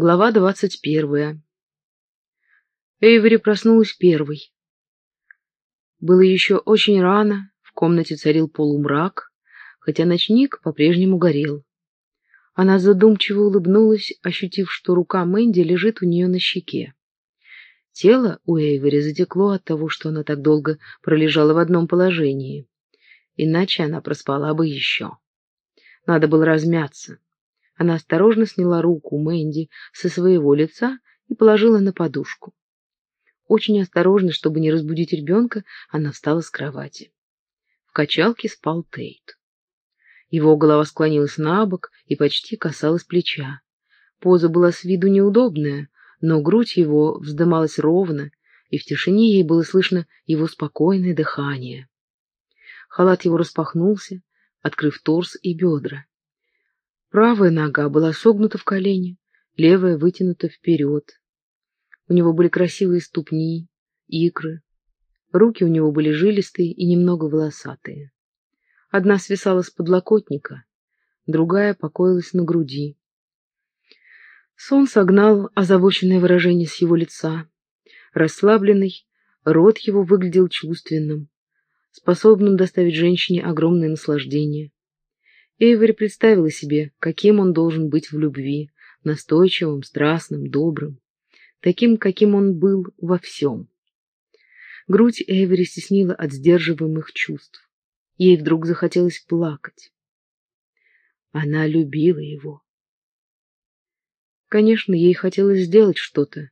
Глава двадцать первая. Эйвери проснулась первой. Было еще очень рано, в комнате царил полумрак, хотя ночник по-прежнему горел. Она задумчиво улыбнулась, ощутив, что рука Мэнди лежит у нее на щеке. Тело у Эйвери затекло от того, что она так долго пролежала в одном положении. Иначе она проспала бы еще. Надо было размяться. Она осторожно сняла руку Мэнди со своего лица и положила на подушку. Очень осторожно, чтобы не разбудить ребенка, она встала с кровати. В качалке спал Тейт. Его голова склонилась на бок и почти касалась плеча. Поза была с виду неудобная, но грудь его вздымалась ровно, и в тишине ей было слышно его спокойное дыхание. Халат его распахнулся, открыв торс и бедра. Правая нога была согнута в колени, левая вытянута вперед. У него были красивые ступни, икры. Руки у него были жилистые и немного волосатые. Одна свисала с подлокотника, другая покоилась на груди. Сон согнал озабоченное выражение с его лица. Расслабленный, рот его выглядел чувственным, способным доставить женщине огромное наслаждение. Эйвери представила себе, каким он должен быть в любви, настойчивым, страстным, добрым, таким, каким он был во всем. Грудь Эйвери стеснила от сдерживаемых чувств. Ей вдруг захотелось плакать. Она любила его. Конечно, ей хотелось сделать что-то,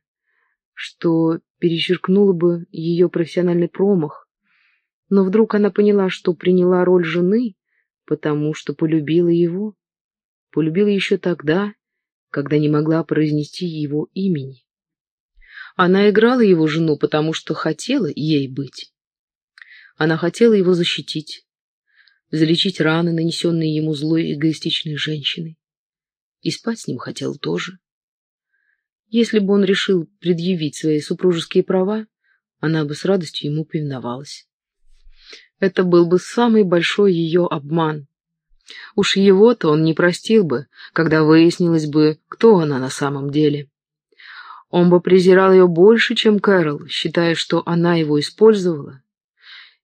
что перечеркнуло бы ее профессиональный промах, но вдруг она поняла, что приняла роль жены потому что полюбила его. Полюбила еще тогда, когда не могла произнести его имени. Она играла его жену, потому что хотела ей быть. Она хотела его защитить, залечить раны, нанесенные ему злой эгоистичной женщиной. И спать с ним хотел тоже. Если бы он решил предъявить свои супружеские права, она бы с радостью ему повиновалась. Это был бы самый большой ее обман. Уж его-то он не простил бы, когда выяснилось бы, кто она на самом деле. Он бы презирал ее больше, чем Кэрол, считая, что она его использовала,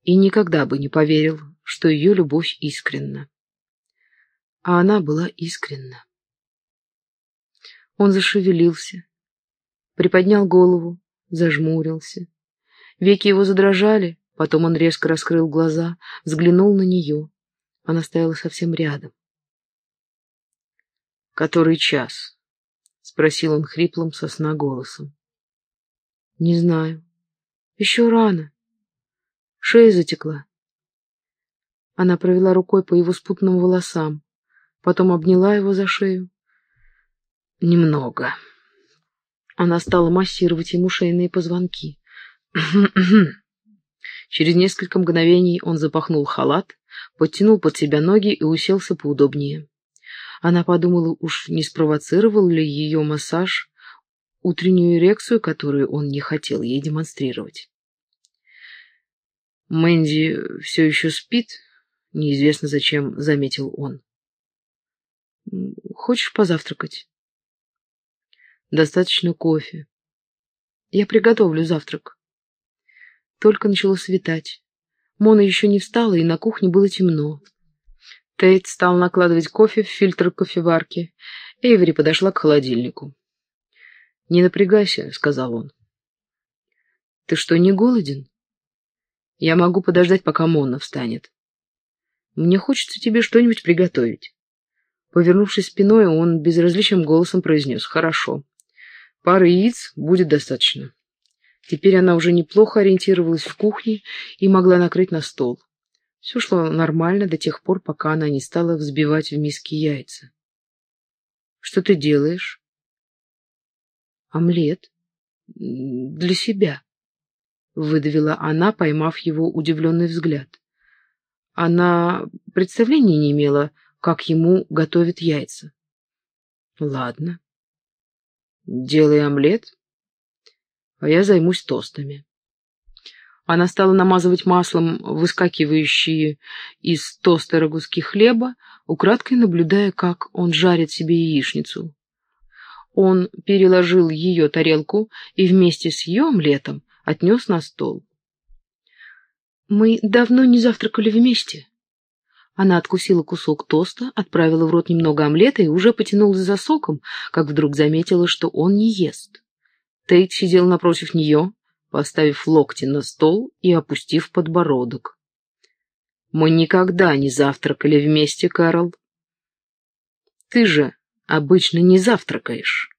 и никогда бы не поверил, что ее любовь искренна. А она была искренна. Он зашевелился, приподнял голову, зажмурился. Веки его задрожали, Потом он резко раскрыл глаза, взглянул на нее. Она стояла совсем рядом. «Который час?» — спросил он хриплым сосна голосом. «Не знаю. Еще рано. Шея затекла». Она провела рукой по его спутанным волосам, потом обняла его за шею. «Немного». Она стала массировать ему шейные позвонки. Через несколько мгновений он запахнул халат, подтянул под себя ноги и уселся поудобнее. Она подумала, уж не спровоцировал ли ее массаж утреннюю эрекцию, которую он не хотел ей демонстрировать. «Мэнди все еще спит?» — неизвестно зачем, — заметил он. «Хочешь позавтракать?» «Достаточно кофе. Я приготовлю завтрак». Только начало светать. Мона еще не встала, и на кухне было темно. Тейт стал накладывать кофе в фильтр кофеварки. Эйвери подошла к холодильнику. «Не напрягайся», — сказал он. «Ты что, не голоден?» «Я могу подождать, пока Мона встанет. Мне хочется тебе что-нибудь приготовить». Повернувшись спиной, он безразличным голосом произнес «Хорошо. Пары яиц будет достаточно». Теперь она уже неплохо ориентировалась в кухне и могла накрыть на стол. Все шло нормально до тех пор, пока она не стала взбивать в миске яйца. «Что ты делаешь?» «Омлет. Для себя», — выдавила она, поймав его удивленный взгляд. Она представления не имела, как ему готовят яйца. «Ладно. Делай омлет, а я займусь тостами. Она стала намазывать маслом выскакивающие из тостера куски хлеба, украдкой наблюдая, как он жарит себе яичницу. Он переложил ее тарелку и вместе с ее омлетом отнес на стол. «Мы давно не завтракали вместе». Она откусила кусок тоста, отправила в рот немного омлета и уже потянулась за соком, как вдруг заметила, что он не ест. Тейт сидел напротив нее, поставив локти на стол и опустив подбородок. «Мы никогда не завтракали вместе, Карл. Ты же обычно не завтракаешь».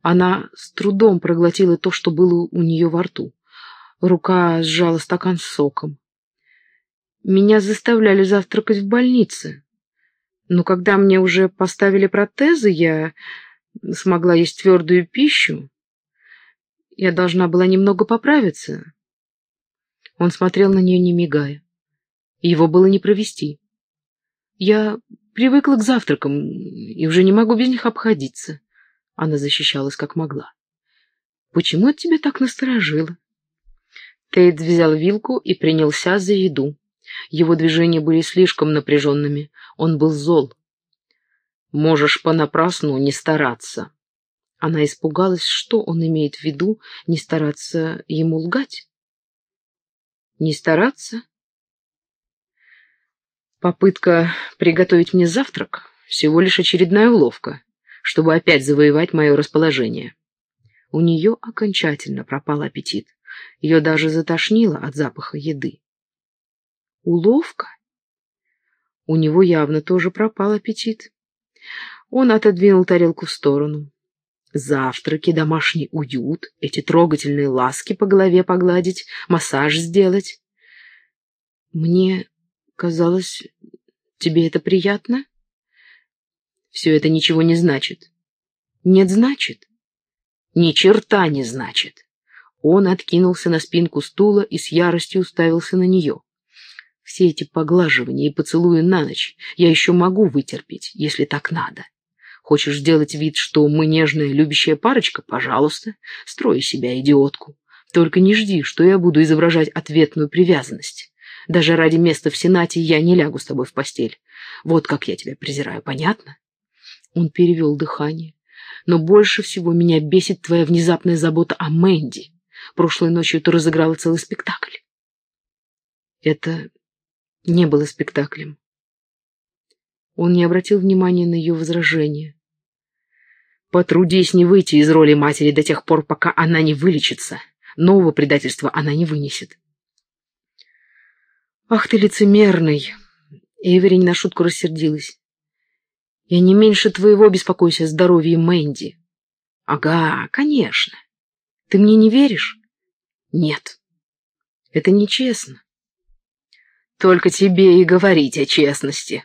Она с трудом проглотила то, что было у нее во рту. Рука сжала стакан с соком. Меня заставляли завтракать в больнице. Но когда мне уже поставили протезы, я смогла есть твердую пищу. Я должна была немного поправиться. Он смотрел на нее, не мигая. Его было не провести. Я привыкла к завтракам и уже не могу без них обходиться. Она защищалась как могла. Почему это тебя так насторожило? Тейт взял вилку и принялся за еду. Его движения были слишком напряженными. Он был зол. «Можешь понапрасну не стараться». Она испугалась, что он имеет в виду, не стараться ему лгать. «Не стараться?» Попытка приготовить мне завтрак — всего лишь очередная уловка, чтобы опять завоевать мое расположение. У нее окончательно пропал аппетит. Ее даже затошнило от запаха еды. Уловка? У него явно тоже пропал аппетит. Он отодвинул тарелку в сторону. Завтраки, домашний уют, эти трогательные ласки по голове погладить, массаж сделать. Мне казалось, тебе это приятно? Все это ничего не значит. Нет, значит. Ни черта не значит. Он откинулся на спинку стула и с яростью уставился на нее. Все эти поглаживания и поцелуи на ночь я еще могу вытерпеть, если так надо. Хочешь сделать вид, что мы нежная любящая парочка? Пожалуйста, строй себя идиотку. Только не жди, что я буду изображать ответную привязанность. Даже ради места в Сенате я не лягу с тобой в постель. Вот как я тебя презираю, понятно? Он перевел дыхание. Но больше всего меня бесит твоя внезапная забота о Мэнди. Прошлой ночью ты разыграла целый спектакль. Это не было спектаклем. Он не обратил внимания на ее возражение. Потрудись не выйти из роли матери до тех пор, пока она не вылечится. Нового предательства она не вынесет. Ах ты лицемерный! Эвери на шутку рассердилась. Я не меньше твоего беспокоюсь о здоровье Мэнди. Ага, конечно. Ты мне не веришь? Нет. Это нечестно. Только тебе и говорить о честности.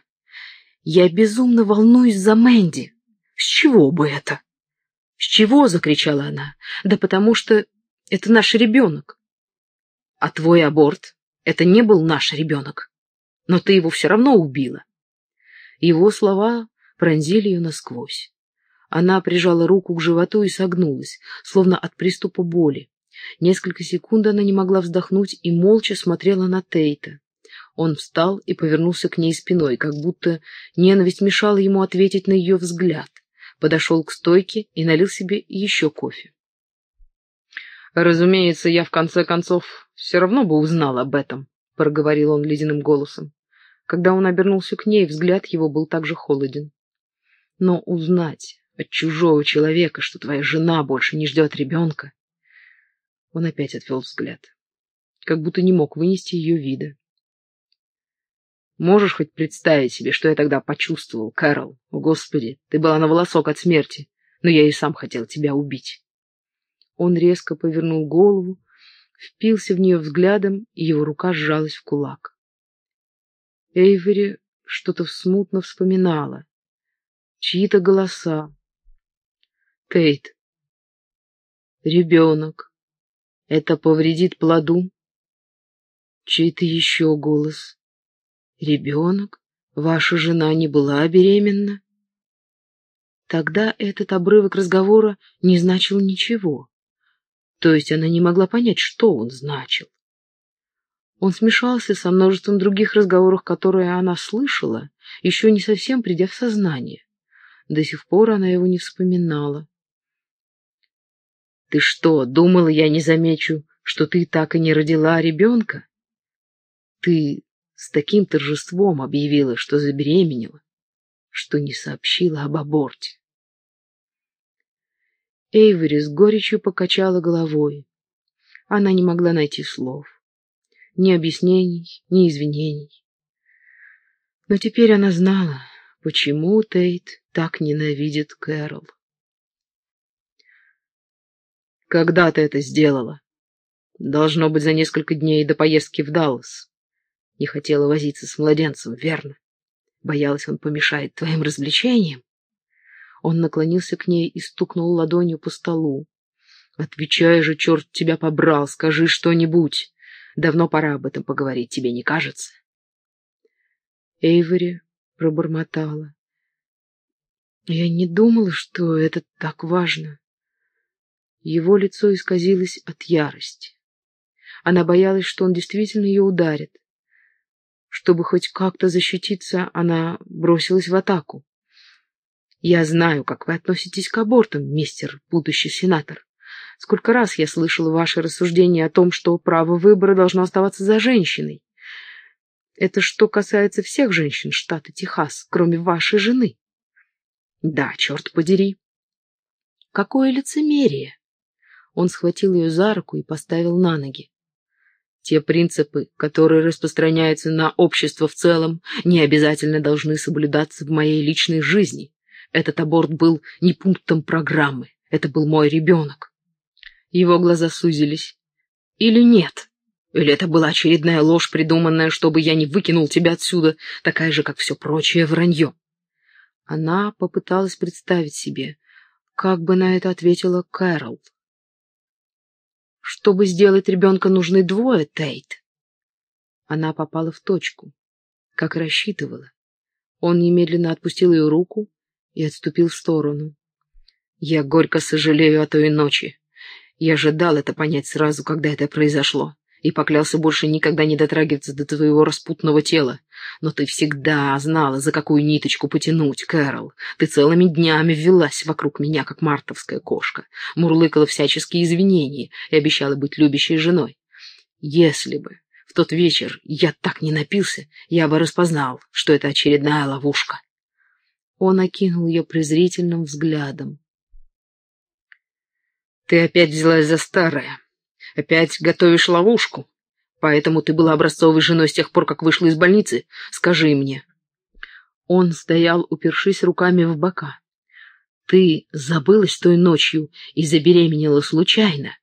Я безумно волнуюсь за Мэнди. С чего бы это? С чего? закричала она. Да потому что это наш ребенок. А твой аборт — это не был наш ребенок. Но ты его все равно убила. Его слова пронзили ее насквозь. Она прижала руку к животу и согнулась, словно от приступа боли. Несколько секунд она не могла вздохнуть и молча смотрела на Тейта. Он встал и повернулся к ней спиной, как будто ненависть мешала ему ответить на ее взгляд. Подошел к стойке и налил себе еще кофе. «Разумеется, я в конце концов все равно бы узнал об этом», — проговорил он ледяным голосом. Когда он обернулся к ней, взгляд его был также холоден. «Но узнать от чужого человека, что твоя жена больше не ждет ребенка...» Он опять отвел взгляд, как будто не мог вынести ее вида. Можешь хоть представить себе, что я тогда почувствовал, Кэрол? О, Господи, ты была на волосок от смерти, но я и сам хотел тебя убить. Он резко повернул голову, впился в нее взглядом, и его рука сжалась в кулак. Эйвери что-то смутно вспоминала. Чьи-то голоса. Тейт. Ребенок. Это повредит плоду. Чей-то еще голос. Ребенок? Ваша жена не была беременна? Тогда этот обрывок разговора не значил ничего. То есть она не могла понять, что он значил. Он смешался со множеством других разговоров, которые она слышала, еще не совсем придя в сознание. До сих пор она его не вспоминала. «Ты что, думала, я не замечу, что ты так и не родила ребенка? Ты с таким торжеством объявила, что забеременела, что не сообщила об аборте». Эйвери с горечью покачала головой. Она не могла найти слов. Ни объяснений, ни извинений. Но теперь она знала, почему Тейт так ненавидит Кэрол. Когда ты это сделала? Должно быть, за несколько дней до поездки в Даллас. Не хотела возиться с младенцем, верно? Боялась, он помешает твоим развлечениям? Он наклонился к ней и стукнул ладонью по столу. «Отвечай же, черт тебя побрал, скажи что-нибудь. Давно пора об этом поговорить, тебе не кажется?» Эйвори пробормотала. Я не думала, что это так важно. Его лицо исказилось от ярости. Она боялась, что он действительно ее ударит. Чтобы хоть как-то защититься, она бросилась в атаку. «Я знаю, как вы относитесь к абортам, мистер будущий сенатор. Сколько раз я слышала ваши рассуждения о том, что право выбора должно оставаться за женщиной. Это что касается всех женщин штата Техас, кроме вашей жены. Да, черт подери. Какое лицемерие! Он схватил ее за руку и поставил на ноги. Те принципы, которые распространяются на общество в целом, не обязательно должны соблюдаться в моей личной жизни. Этот аборт был не пунктом программы. Это был мой ребенок. Его глаза сузились. Или нет? Или это была очередная ложь, придуманная, чтобы я не выкинул тебя отсюда, такая же, как все прочее вранье? Она попыталась представить себе, как бы на это ответила Кэрол. Чтобы сделать ребенка, нужны двое, Тейт. Она попала в точку, как рассчитывала. Он немедленно отпустил ее руку и отступил в сторону. Я горько сожалею о той ночи. Я ожидал это понять сразу, когда это произошло и поклялся больше никогда не дотрагиваться до твоего распутного тела. Но ты всегда знала, за какую ниточку потянуть, Кэрол. Ты целыми днями ввелась вокруг меня, как мартовская кошка, мурлыкала всяческие извинения и обещала быть любящей женой. Если бы в тот вечер я так не напился, я бы распознал, что это очередная ловушка. Он окинул ее презрительным взглядом. «Ты опять взялась за старое. Опять готовишь ловушку. Поэтому ты была образцовой женой с тех пор, как вышла из больницы. Скажи мне. Он стоял, упершись руками в бока. Ты забылась той ночью и забеременела случайно?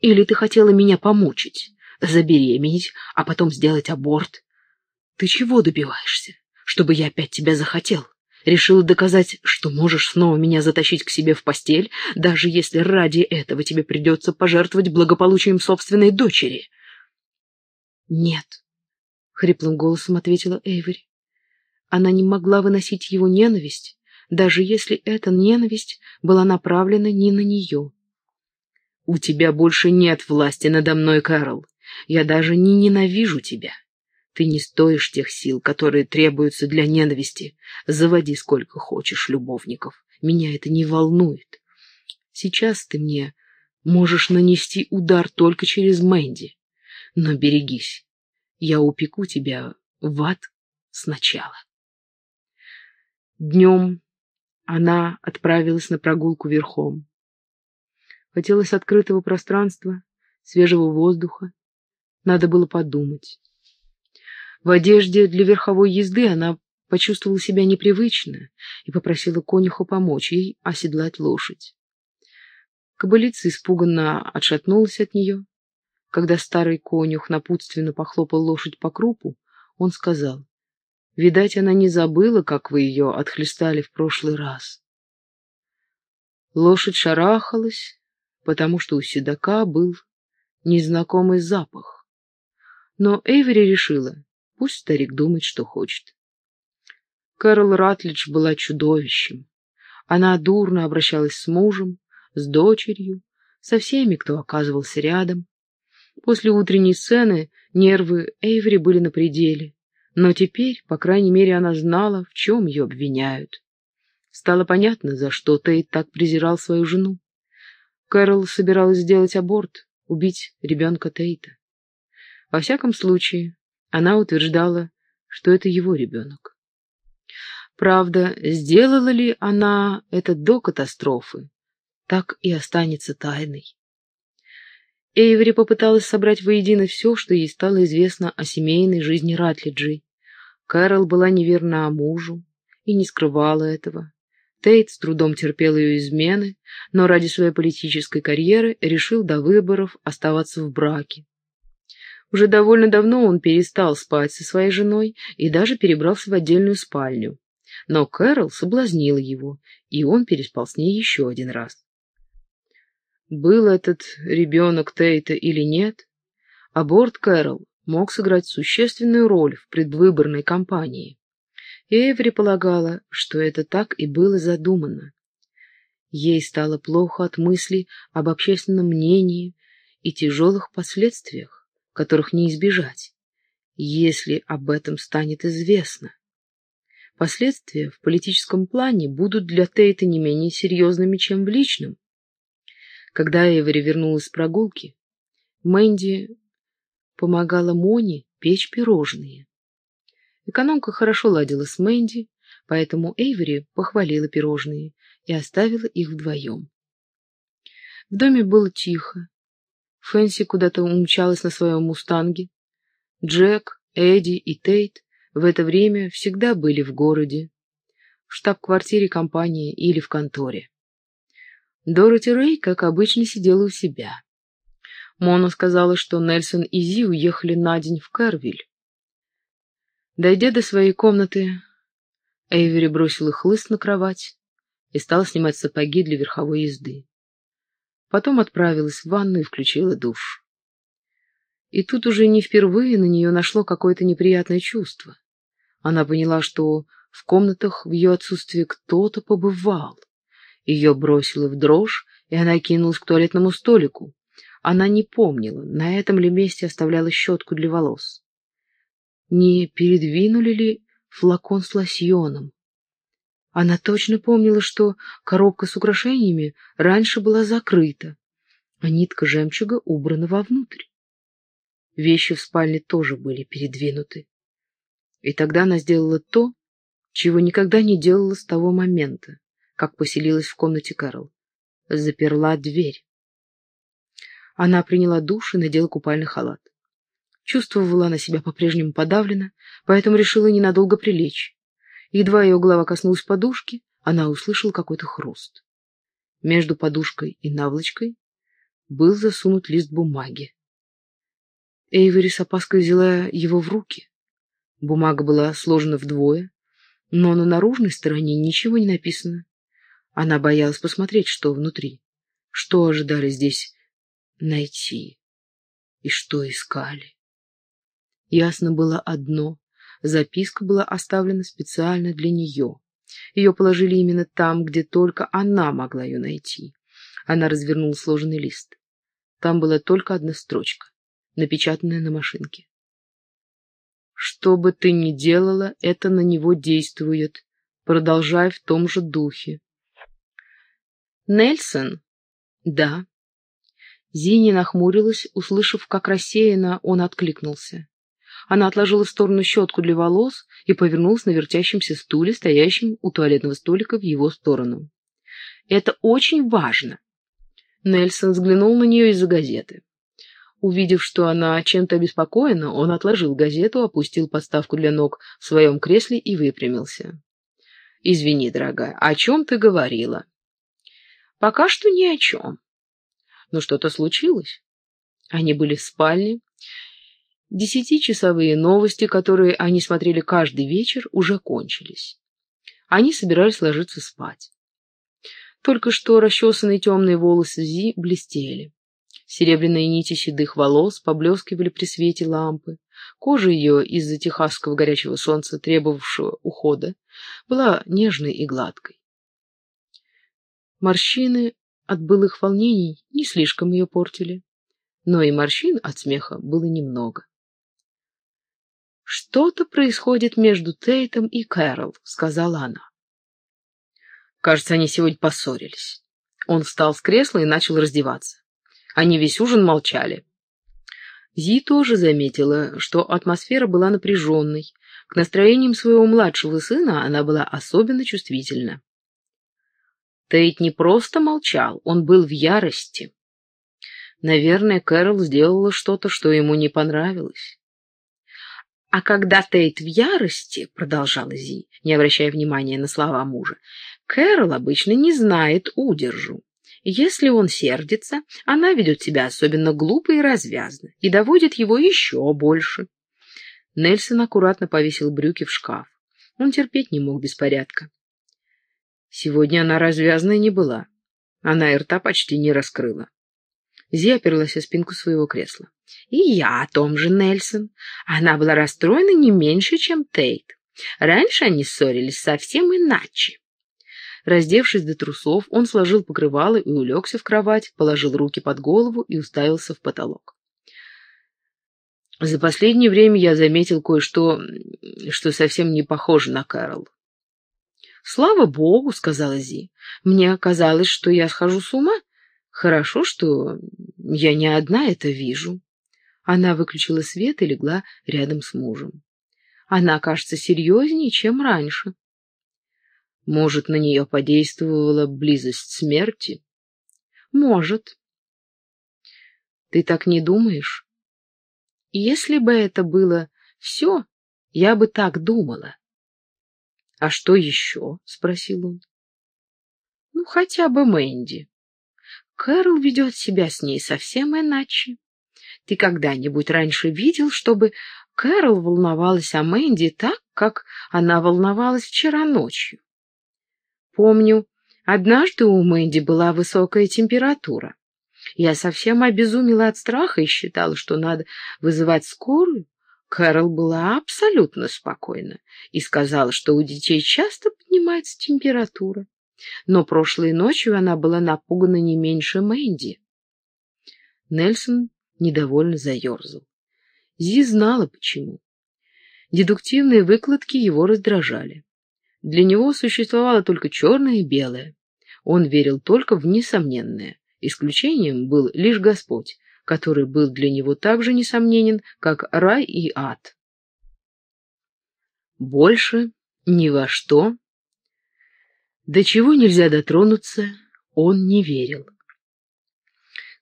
Или ты хотела меня помучить, забеременеть, а потом сделать аборт? Ты чего добиваешься? Чтобы я опять тебя захотел? Решила доказать, что можешь снова меня затащить к себе в постель, даже если ради этого тебе придется пожертвовать благополучием собственной дочери. Нет, — хриплым голосом ответила Эйвери. Она не могла выносить его ненависть, даже если эта ненависть была направлена не на нее. «У тебя больше нет власти надо мной, Кэрол. Я даже не ненавижу тебя. Ты не стоишь тех сил, которые требуются для ненависти. Заводи сколько хочешь любовников. Меня это не волнует. Сейчас ты мне можешь нанести удар только через Мэнди. Но берегись. Я упеку тебя в ад сначала. Днем она отправилась на прогулку верхом. Хотелось открытого пространства, свежего воздуха. Надо было подумать. В одежде для верховой езды она почувствовала себя непривычно и попросила конюха помочь ей оседлать лошадь. Кобылица испуганно отшатнулась от нее. Когда старый конюх напутственно похлопал лошадь по крупу, он сказал, «Видать, она не забыла, как вы ее отхлестали в прошлый раз». Лошадь шарахалась, потому что у седока был незнакомый запах. Но Эйвери решила, Пусть старик думает, что хочет. Кэрол Ратлидж была чудовищем. Она дурно обращалась с мужем, с дочерью, со всеми, кто оказывался рядом. После утренней сцены нервы Эйвери были на пределе, но теперь, по крайней мере, она знала, в чем ее обвиняют. Стало понятно, за что Тейт так презирал свою жену. Кэрол собиралась сделать аборт, убить ребенка Тейта. Во всяком случае, она утверждала, что это его ребенок. Правда, сделала ли она это до катастрофы, так и останется тайной. Эйвери попыталась собрать воедино все, что ей стало известно о семейной жизни Ратлиджи. Кэрол была неверна мужу и не скрывала этого. Тейт с трудом терпел ее измены, но ради своей политической карьеры решил до выборов оставаться в браке. Уже довольно давно он перестал спать со своей женой и даже перебрался в отдельную спальню. Но Кэрол соблазнила его, и он переспал с ней еще один раз. Был этот ребенок Тейта или нет, аборт Кэрол мог сыграть существенную роль в предвыборной кампании. Эври полагала, что это так и было задумано. Ей стало плохо от мысли об общественном мнении и тяжелых последствиях, которых не избежать, если об этом станет известно. Последствия в политическом плане будут для Тейта не менее серьезными, чем в личном. Когда Эвери вернулась с прогулки, Мэнди помогала Моне печь пирожные. Экономка хорошо ладила с Мэнди, поэтому Эйвери похвалила пирожные и оставила их вдвоем. В доме было тихо. Фэнси куда-то умчалась на своем мустанге. Джек, Эдди и Тейт в это время всегда были в городе, в штаб-квартире компании или в конторе. Дороти Рэй, как обычно, сидела у себя. Мона сказала, что Нельсон и Зи уехали на день в Кервиль. Дойдя до своей комнаты, Эйвери бросила хлыст на кровать и стала снимать сапоги для верховой езды. Потом отправилась в ванну и включила душ. И тут уже не впервые на нее нашло какое-то неприятное чувство. Она поняла, что в комнатах в ее отсутствие кто-то побывал. Ее бросило в дрожь, и она кинулась к туалетному столику. Она не помнила, на этом ли месте оставляла щетку для волос не передвинули ли флакон с лосьоном. Она точно помнила, что коробка с украшениями раньше была закрыта, а нитка жемчуга убрана вовнутрь. Вещи в спальне тоже были передвинуты. И тогда она сделала то, чего никогда не делала с того момента, как поселилась в комнате Кэрол. Заперла дверь. Она приняла душ и надела купальный халат. Чувствовала она себя по-прежнему подавлена, поэтому решила ненадолго прилечь. Едва ее голова коснулась подушки, она услышала какой-то хруст. Между подушкой и наволочкой был засунут лист бумаги. Эйвери с опаской взяла его в руки. Бумага была сложена вдвое, но на наружной стороне ничего не написано. Она боялась посмотреть, что внутри, что ожидали здесь найти и что искали. Ясно было одно — записка была оставлена специально для нее. Ее положили именно там, где только она могла ее найти. Она развернула сложенный лист. Там была только одна строчка, напечатанная на машинке. «Что бы ты ни делала, это на него действует. Продолжай в том же духе». «Нельсон?» «Да». Зини нахмурилась, услышав, как рассеянно он откликнулся. Она отложила в сторону щетку для волос и повернулась на вертящемся стуле, стоящем у туалетного столика в его сторону. «Это очень важно!» Нельсон взглянул на нее из-за газеты. Увидев, что она чем-то обеспокоена, он отложил газету, опустил подставку для ног в своем кресле и выпрямился. «Извини, дорогая, о чем ты говорила?» «Пока что ни о чем». «Но что-то случилось?» Они были в спальне, Десятичасовые новости, которые они смотрели каждый вечер, уже кончились. Они собирались ложиться спать. Только что расчесанные темные волосы Зи блестели. Серебряные нити седых волос поблескивали при свете лампы. Кожа ее из-за техасского горячего солнца, требовавшего ухода, была нежной и гладкой. Морщины от былых волнений не слишком ее портили, но и морщин от смеха было немного. «Что-то происходит между Тейтом и Кэрол», — сказала она. Кажется, они сегодня поссорились. Он встал с кресла и начал раздеваться. Они весь ужин молчали. Зи тоже заметила, что атмосфера была напряженной. К настроениям своего младшего сына она была особенно чувствительна. Тейт не просто молчал, он был в ярости. Наверное, Кэрол сделала что-то, что ему не понравилось. «А когда Тейт в ярости, — продолжала Зи, не обращая внимания на слова мужа, — Кэрол обычно не знает удержу. Если он сердится, она ведет себя особенно глупо и развязно и доводит его еще больше. Нельсон аккуратно повесил брюки в шкаф. Он терпеть не мог беспорядка. Сегодня она развязной не была. Она и рта почти не раскрыла. Зи оперлась о спинку своего кресла. «И я о том же, Нельсон. Она была расстроена не меньше, чем Тейт. Раньше они ссорились совсем иначе». Раздевшись до трусов, он сложил покрывало и улегся в кровать, положил руки под голову и уставился в потолок. За последнее время я заметил кое-что, что совсем не похоже на Кэрол. «Слава богу», — сказала Зи, — «мне казалось, что я схожу с ума. Хорошо, что я не одна это вижу». Она выключила свет и легла рядом с мужем. Она кажется серьезнее, чем раньше. Может, на нее подействовала близость смерти? Может. Ты так не думаешь? Если бы это было все, я бы так думала. — А что еще? — спросил он. — Ну, хотя бы Мэнди. Кэрол ведет себя с ней совсем иначе. Ты когда-нибудь раньше видел, чтобы Кэрол волновалась о Мэнди так, как она волновалась вчера ночью? Помню, однажды у Мэнди была высокая температура. Я совсем обезумела от страха и считала, что надо вызывать скорую. Кэрол была абсолютно спокойна и сказала, что у детей часто поднимается температура. Но прошлой ночью она была напугана не меньше Мэнди. Нельсон недовольно заерзал. Зи знала почему. Дедуктивные выкладки его раздражали. Для него существовало только черное и белое. Он верил только в несомненное. Исключением был лишь Господь, который был для него так же несомненен, как рай и ад. Больше ни во что, до чего нельзя дотронуться, он не верил.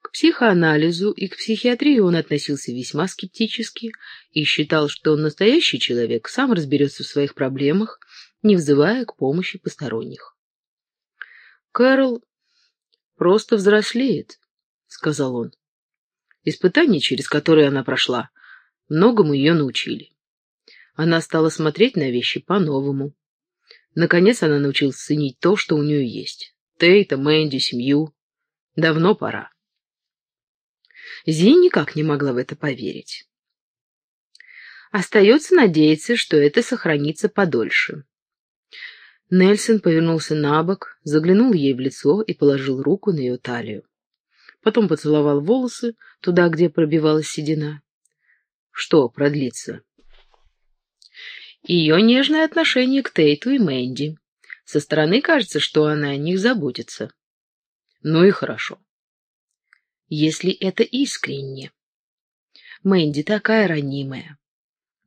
К психоанализу и к психиатрии он относился весьма скептически и считал, что настоящий человек сам разберется в своих проблемах не взывая к помощи посторонних. «Кэрол просто взрослеет», — сказал он. Испытания, через которые она прошла, многому ее научили. Она стала смотреть на вещи по-новому. Наконец она научилась ценить то, что у нее есть. Тейта, Мэнди, семью. Давно пора. Зи никак не могла в это поверить. Остается надеяться, что это сохранится подольше. Нельсон повернулся на бок, заглянул ей в лицо и положил руку на ее талию. Потом поцеловал волосы туда, где пробивалась седина. Что продлится? Ее нежное отношение к Тейту и Мэнди. Со стороны кажется, что она о них заботится. Ну и хорошо. Если это искренне. Мэнди такая ранимая.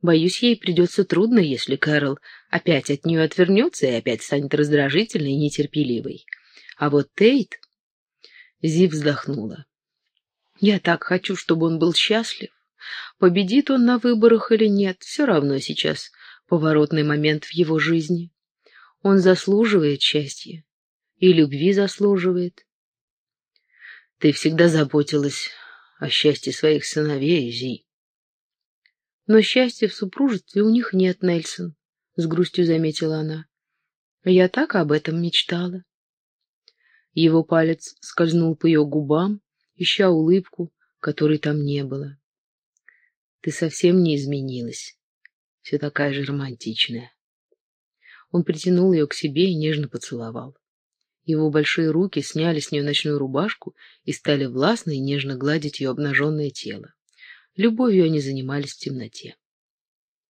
Боюсь, ей придется трудно, если Кэрол опять от нее отвернется и опять станет раздражительной и нетерпеливой. А вот Тейт... Зи вздохнула. Я так хочу, чтобы он был счастлив. Победит он на выборах или нет, все равно сейчас поворотный момент в его жизни. Он заслуживает счастья. И любви заслуживает. Ты всегда заботилась о счастье своих сыновей, Зи. Но счастья в супружестве у них нет, Нельсон, — с грустью заметила она. Я так об этом мечтала. Его палец скользнул по ее губам, ища улыбку, которой там не было. Ты совсем не изменилась. Все такая же романтичная. Он притянул ее к себе и нежно поцеловал. Его большие руки сняли с нее ночную рубашку и стали властно и нежно гладить ее обнаженное тело. Любовью они занимались в темноте.